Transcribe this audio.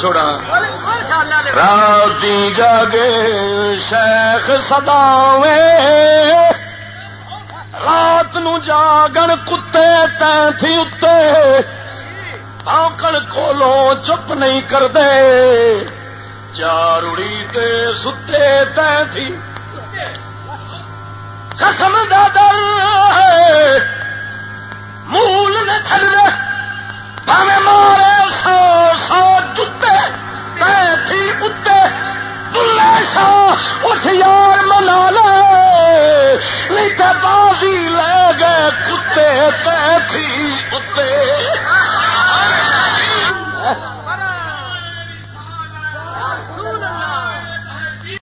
چھوڑا۔ راتی جاگے شیخ سداوے رات نو جاگن کتے تھی اتے۔ آکڑ کولو چپ نہیں کر دے چاروڑی تے ستے تین تھی۔ قسم دا دل ہے۔ بیٹھی اتے